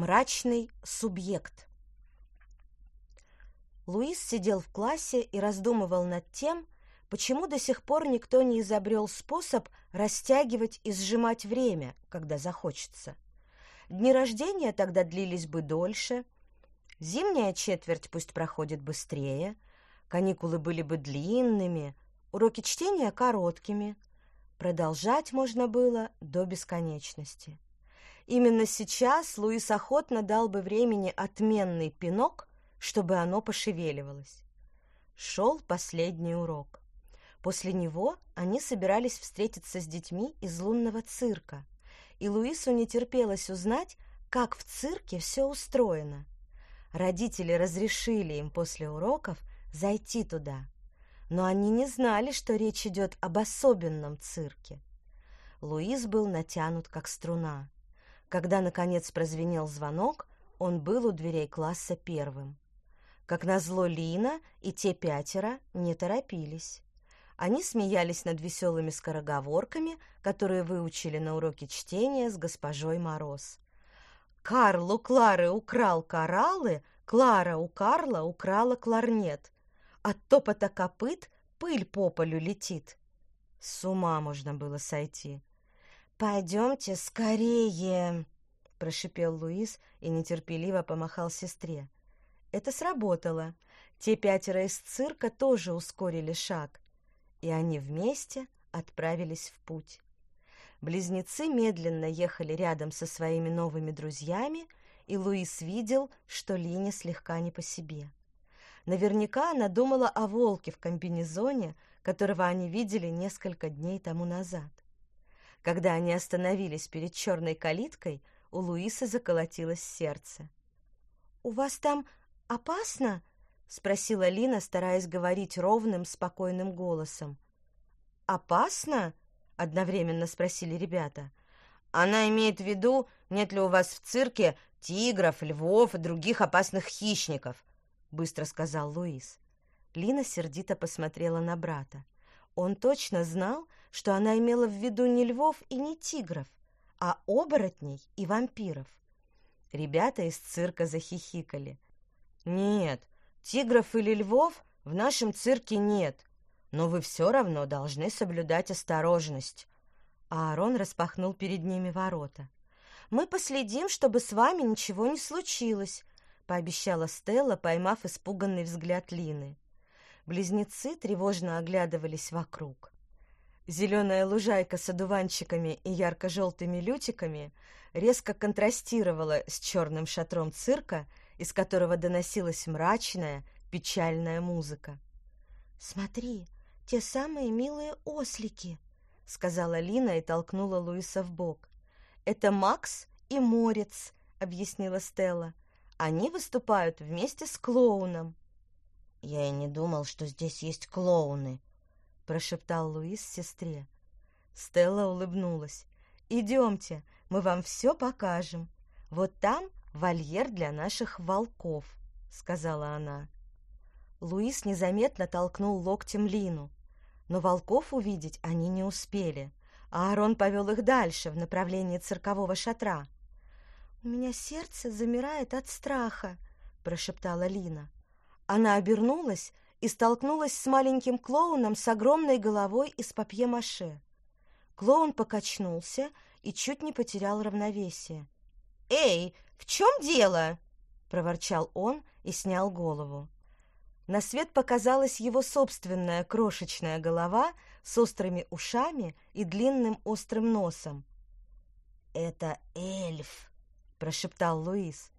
Мрачный субъект. Луис сидел в классе и раздумывал над тем, почему до сих пор никто не изобрел способ растягивать и сжимать время, когда захочется. Дни рождения тогда длились бы дольше, зимняя четверть пусть проходит быстрее, каникулы были бы длинными, уроки чтения короткими. Продолжать можно было до бесконечности. Именно сейчас Луис охотно дал бы времени отменный пинок, чтобы оно пошевеливалось. Шел последний урок. После него они собирались встретиться с детьми из лунного цирка, и Луису не терпелось узнать, как в цирке все устроено. Родители разрешили им после уроков зайти туда, но они не знали, что речь идет об особенном цирке. Луис был натянут, как струна. Когда, наконец, прозвенел звонок, он был у дверей класса первым. Как назло Лина и те пятеро не торопились. Они смеялись над веселыми скороговорками, которые выучили на уроке чтения с госпожой Мороз. «Карл у Клары украл кораллы, Клара у Карла украла кларнет. От топота копыт пыль по полю летит». С ума можно было сойти. «Пойдемте скорее!» – прошипел Луис и нетерпеливо помахал сестре. Это сработало. Те пятеро из цирка тоже ускорили шаг, и они вместе отправились в путь. Близнецы медленно ехали рядом со своими новыми друзьями, и Луис видел, что Лине слегка не по себе. Наверняка она думала о волке в комбинезоне, которого они видели несколько дней тому назад. Когда они остановились перед черной калиткой, у Луисы заколотилось сердце. «У вас там опасно?» — спросила Лина, стараясь говорить ровным, спокойным голосом. «Опасно?» — одновременно спросили ребята. «Она имеет в виду, нет ли у вас в цирке тигров, львов и других опасных хищников», — быстро сказал Луис. Лина сердито посмотрела на брата. Он точно знал, что она имела в виду не львов и не тигров, а оборотней и вампиров. Ребята из цирка захихикали. «Нет, тигров или львов в нашем цирке нет, но вы все равно должны соблюдать осторожность». Аарон распахнул перед ними ворота. «Мы последим, чтобы с вами ничего не случилось», — пообещала Стелла, поймав испуганный взгляд Лины. Близнецы тревожно оглядывались вокруг. Зеленая лужайка с одуванчиками и ярко-желтыми лютиками резко контрастировала с черным шатром цирка, из которого доносилась мрачная, печальная музыка. «Смотри, те самые милые ослики!» — сказала Лина и толкнула Луиса в бок. «Это Макс и Морец», — объяснила Стелла. «Они выступают вместе с клоуном». «Я и не думал, что здесь есть клоуны», — прошептал Луис сестре. Стелла улыбнулась. «Идемте, мы вам все покажем. Вот там вольер для наших волков», — сказала она. Луис незаметно толкнул локтем Лину, но волков увидеть они не успели, а Аарон повел их дальше, в направлении циркового шатра. «У меня сердце замирает от страха», — прошептала Лина. Она обернулась и столкнулась с маленьким клоуном с огромной головой из папье-маше. Клоун покачнулся и чуть не потерял равновесие. «Эй, в чем дело?» — проворчал он и снял голову. На свет показалась его собственная крошечная голова с острыми ушами и длинным острым носом. «Это эльф», — прошептал Луис.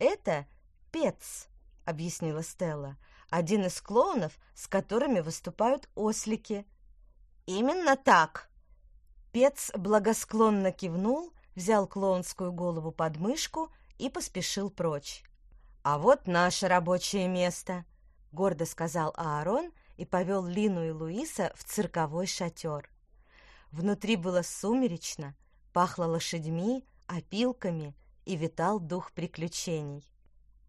«Это Пец», — объяснила Стелла. «Один из клоунов, с которыми выступают ослики». «Именно так!» Пец благосклонно кивнул, взял клоунскую голову под мышку и поспешил прочь. «А вот наше рабочее место», — гордо сказал Аарон и повел Лину и Луиса в цирковой шатер. Внутри было сумеречно, пахло лошадьми, опилками и витал дух приключений.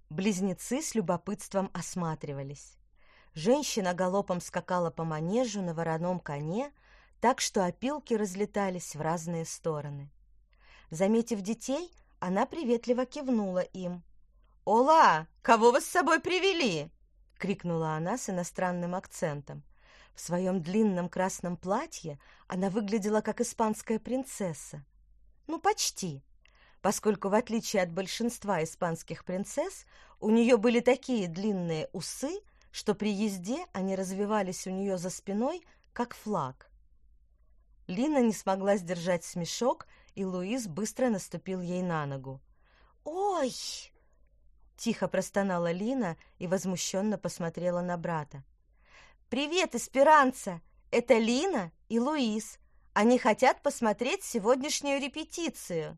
Близнецы с любопытством осматривались. Женщина галопом скакала по манежу на вороном коне, так что опилки разлетались в разные стороны. Заметив детей, она приветливо кивнула им. «Ола, кого вы с собой привели?» — крикнула она с иностранным акцентом. В своем длинном красном платье она выглядела как испанская принцесса. Ну, почти, поскольку, в отличие от большинства испанских принцесс, у нее были такие длинные усы, что при езде они развивались у нее за спиной, как флаг. Лина не смогла сдержать смешок, и Луис быстро наступил ей на ногу. «Ой!» Тихо простонала Лина и возмущенно посмотрела на брата. «Привет, Эсперанца! Это Лина и Луис. Они хотят посмотреть сегодняшнюю репетицию».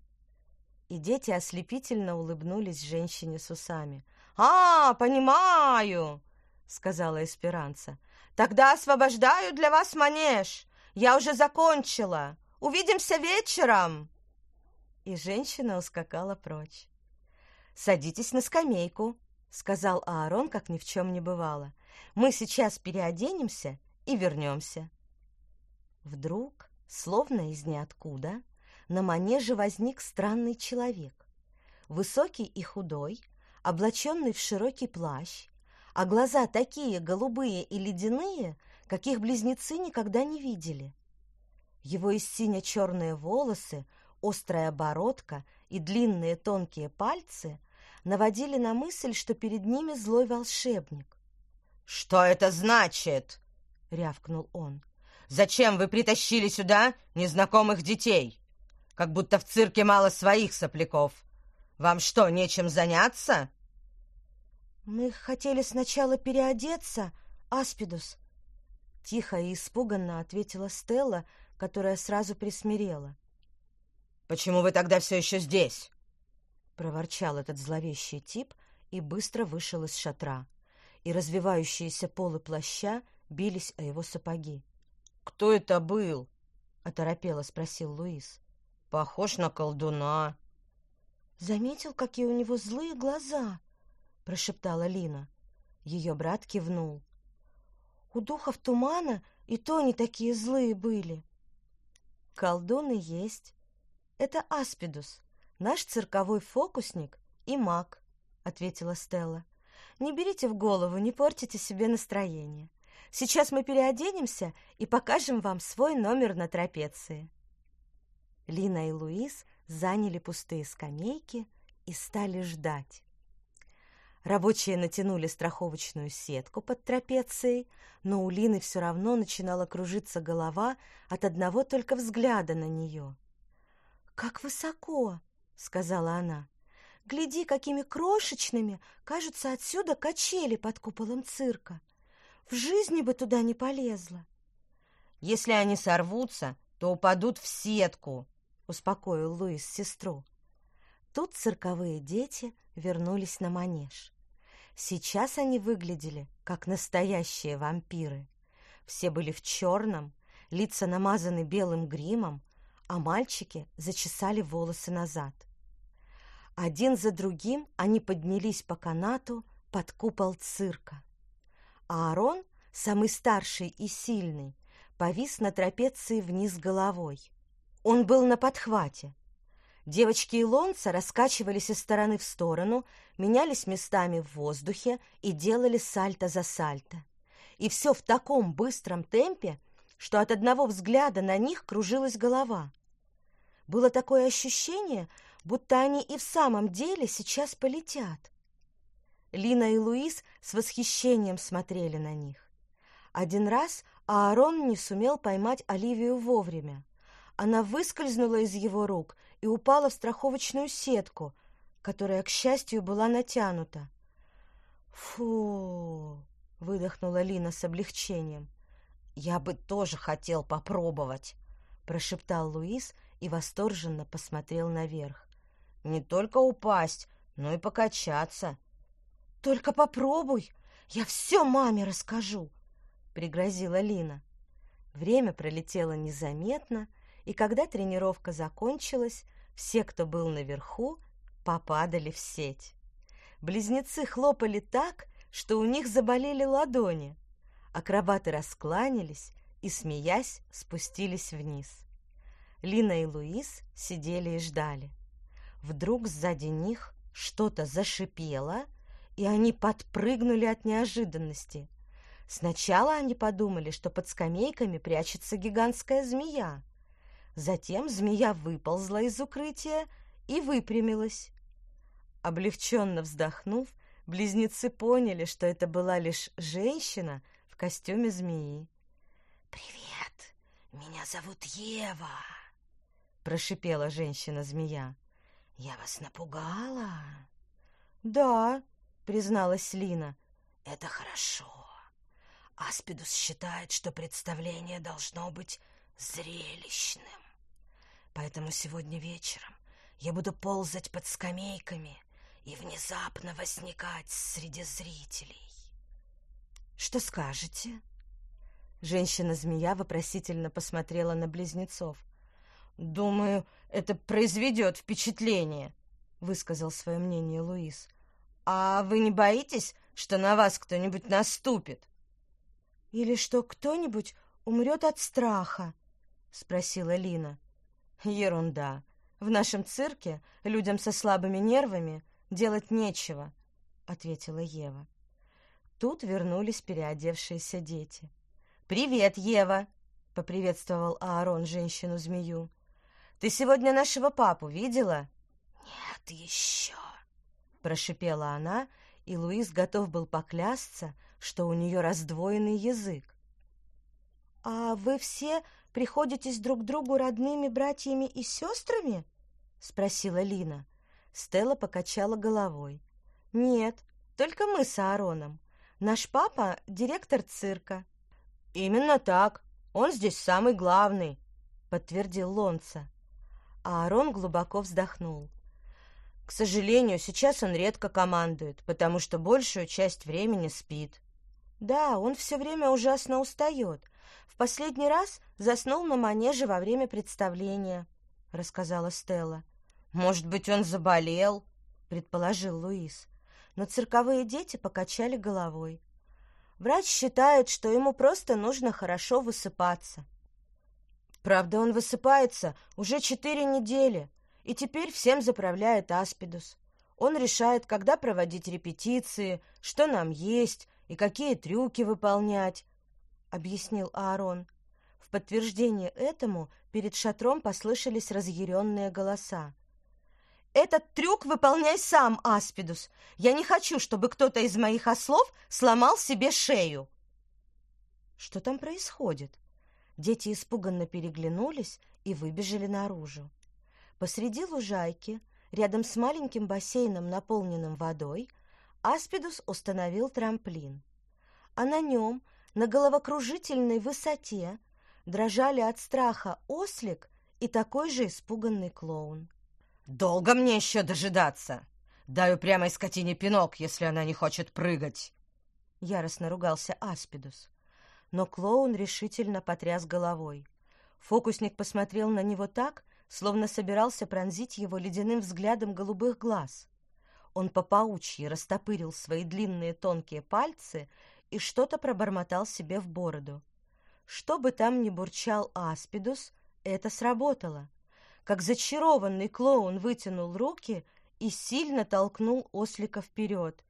И дети ослепительно улыбнулись женщине с усами. «А, понимаю!» — сказала Эсперанца. «Тогда освобождаю для вас манеж. Я уже закончила. Увидимся вечером!» И женщина ускакала прочь. «Садитесь на скамейку», — сказал Аарон, как ни в чем не бывало. «Мы сейчас переоденемся и вернемся». Вдруг, словно из ниоткуда, на манеже возник странный человек. Высокий и худой, облаченный в широкий плащ, а глаза такие голубые и ледяные, каких близнецы никогда не видели. Его из сине-черные волосы, острая бородка и длинные тонкие пальцы наводили на мысль, что перед ними злой волшебник. «Что это значит?» — рявкнул он. «Зачем вы притащили сюда незнакомых детей? Как будто в цирке мало своих сопляков. Вам что, нечем заняться?» «Мы хотели сначала переодеться, Аспидус», — тихо и испуганно ответила Стелла, которая сразу присмирела. «Почему вы тогда все еще здесь?» — проворчал этот зловещий тип и быстро вышел из шатра, и развивающиеся полы плаща бились о его сапоги. «Кто это был?» — оторопело спросил Луис. «Похож на колдуна». «Заметил, какие у него злые глаза?» — прошептала Лина. Ее брат кивнул. «У духов тумана и то не такие злые были». «Колдуны есть. Это Аспидус, наш цирковой фокусник и маг», — ответила Стелла. «Не берите в голову, не портите себе настроение. Сейчас мы переоденемся и покажем вам свой номер на трапеции». Лина и Луис заняли пустые скамейки и стали ждать. Рабочие натянули страховочную сетку под трапецией, но у Лины все равно начинала кружиться голова от одного только взгляда на нее. «Как высоко!» — сказала она. «Гляди, какими крошечными кажутся отсюда качели под куполом цирка. В жизни бы туда не полезла». «Если они сорвутся, то упадут в сетку», — успокоил Луис сестру. Тут цирковые дети вернулись на манеж. Сейчас они выглядели как настоящие вампиры. Все были в черном, лица намазаны белым гримом, а мальчики зачесали волосы назад. Один за другим они поднялись по канату под купол цирка. А Аарон, самый старший и сильный, повис на трапеции вниз головой. Он был на подхвате. Девочки Лонца раскачивались из стороны в сторону, менялись местами в воздухе и делали сальто за сальто. И все в таком быстром темпе, что от одного взгляда на них кружилась голова. Было такое ощущение, будто они и в самом деле сейчас полетят. Лина и Луис с восхищением смотрели на них. Один раз Аарон не сумел поймать Оливию вовремя. Она выскользнула из его рук и упала в страховочную сетку, которая, к счастью, была натянута. «Фу!» — выдохнула Лина с облегчением. «Я бы тоже хотел попробовать», — прошептал Луис и восторженно посмотрел наверх. «Не только упасть, но и покачаться». «Только попробуй, я все маме расскажу», — пригрозила Лина. Время пролетело незаметно, и когда тренировка закончилась, все, кто был наверху, попадали в сеть. Близнецы хлопали так, что у них заболели ладони. Акробаты раскланялись и, смеясь, спустились вниз. Лина и Луис сидели и ждали. Вдруг сзади них что-то зашипело, и они подпрыгнули от неожиданности. Сначала они подумали, что под скамейками прячется гигантская змея. Затем змея выползла из укрытия и выпрямилась. Облегченно вздохнув, близнецы поняли, что это была лишь женщина в костюме змеи. «Привет, меня зовут Ева», — прошипела женщина-змея. «Я вас напугала?» «Да», — призналась Лина. «Это хорошо. Аспидус считает, что представление должно быть зрелищным. Поэтому сегодня вечером я буду ползать под скамейками и внезапно возникать среди зрителей. «Что скажете?» Женщина-змея вопросительно посмотрела на близнецов. «Думаю, это произведет впечатление», — высказал свое мнение Луис. «А вы не боитесь, что на вас кто-нибудь наступит?» «Или что кто-нибудь умрет от страха?» — спросила Лина. «Ерунда. В нашем цирке людям со слабыми нервами делать нечего», — ответила Ева. Тут вернулись переодевшиеся дети. «Привет, Ева!» — поприветствовал Аарон женщину-змею. «Ты сегодня нашего папу видела?» «Нет еще», — прошипела она, и Луис готов был поклясться, что у нее раздвоенный язык. «А вы все приходитесь друг другу родными братьями и сестрами?» — спросила Лина. Стелла покачала головой. «Нет, только мы с Аароном. Наш папа — директор цирка». «Именно так. Он здесь самый главный», — подтвердил Лонца. Аарон глубоко вздохнул. «К сожалению, сейчас он редко командует, потому что большую часть времени спит». «Да, он все время ужасно устает. В последний раз заснул на манеже во время представления», — рассказала Стелла. «Может быть, он заболел?» — предположил Луис. Но цирковые дети покачали головой. Врач считает, что ему просто нужно хорошо высыпаться. Правда, он высыпается уже четыре недели, и теперь всем заправляет Аспидус. Он решает, когда проводить репетиции, что нам есть и какие трюки выполнять, — объяснил Аарон. В подтверждение этому перед шатром послышались разъяренные голоса. Этот трюк выполняй сам, Аспидус. Я не хочу, чтобы кто-то из моих ослов сломал себе шею. Что там происходит? Дети испуганно переглянулись и выбежали наружу. Посреди лужайки, рядом с маленьким бассейном, наполненным водой, Аспидус установил трамплин. А на нем, на головокружительной высоте, дрожали от страха ослик и такой же испуганный клоун. «Долго мне еще дожидаться? Даю прямо скотине пинок, если она не хочет прыгать!» Яростно ругался Аспидус. Но клоун решительно потряс головой. Фокусник посмотрел на него так, словно собирался пронзить его ледяным взглядом голубых глаз. Он по паучьи растопырил свои длинные тонкие пальцы и что-то пробормотал себе в бороду. Что бы там ни бурчал Аспидус, это сработало как зачарованный клоун вытянул руки и сильно толкнул ослика вперед.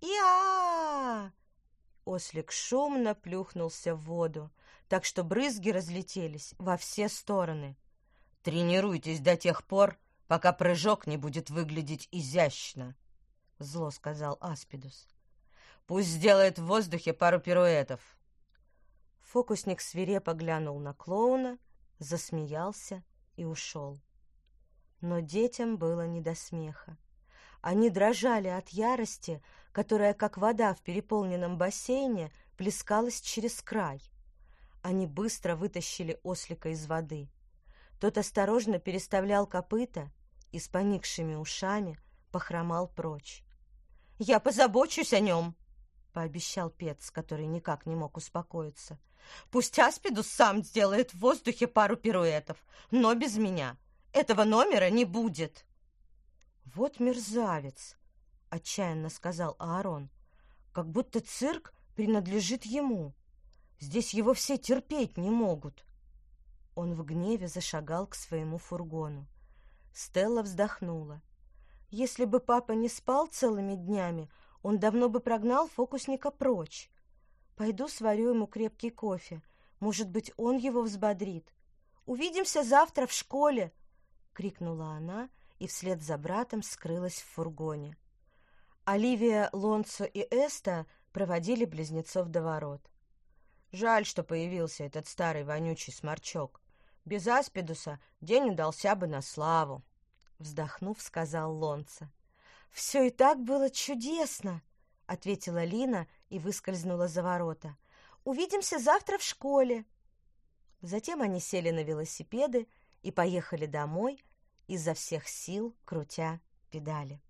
«Я!» Ослик шумно плюхнулся в воду, так что брызги разлетелись во все стороны. «Тренируйтесь до тех пор, пока прыжок не будет выглядеть изящно», — зло сказал Аспидус. «Пусть сделает в воздухе пару пируэтов». Фокусник свирепо глянул на клоуна, засмеялся и ушел. Но детям было не до смеха. Они дрожали от ярости, которая, как вода в переполненном бассейне, плескалась через край. Они быстро вытащили ослика из воды. Тот осторожно переставлял копыта и с поникшими ушами похромал прочь. «Я позабочусь о нем!» — пообещал Пец, который никак не мог успокоиться. Пусть Аспидус сам сделает в воздухе пару пируэтов, но без меня. Этого номера не будет. Вот мерзавец, отчаянно сказал Аарон. Как будто цирк принадлежит ему. Здесь его все терпеть не могут. Он в гневе зашагал к своему фургону. Стелла вздохнула. Если бы папа не спал целыми днями, он давно бы прогнал фокусника прочь. Пойду сварю ему крепкий кофе. Может быть, он его взбодрит. Увидимся завтра в школе!» — крикнула она и вслед за братом скрылась в фургоне. Оливия, Лонцо и Эста проводили близнецов до ворот. «Жаль, что появился этот старый вонючий сморчок. Без Аспидуса день удался бы на славу», — вздохнув, сказал Лонцо. «Все и так было чудесно!» — ответила Лина и выскользнула за ворота. «Увидимся завтра в школе!» Затем они сели на велосипеды и поехали домой, изо всех сил крутя педали.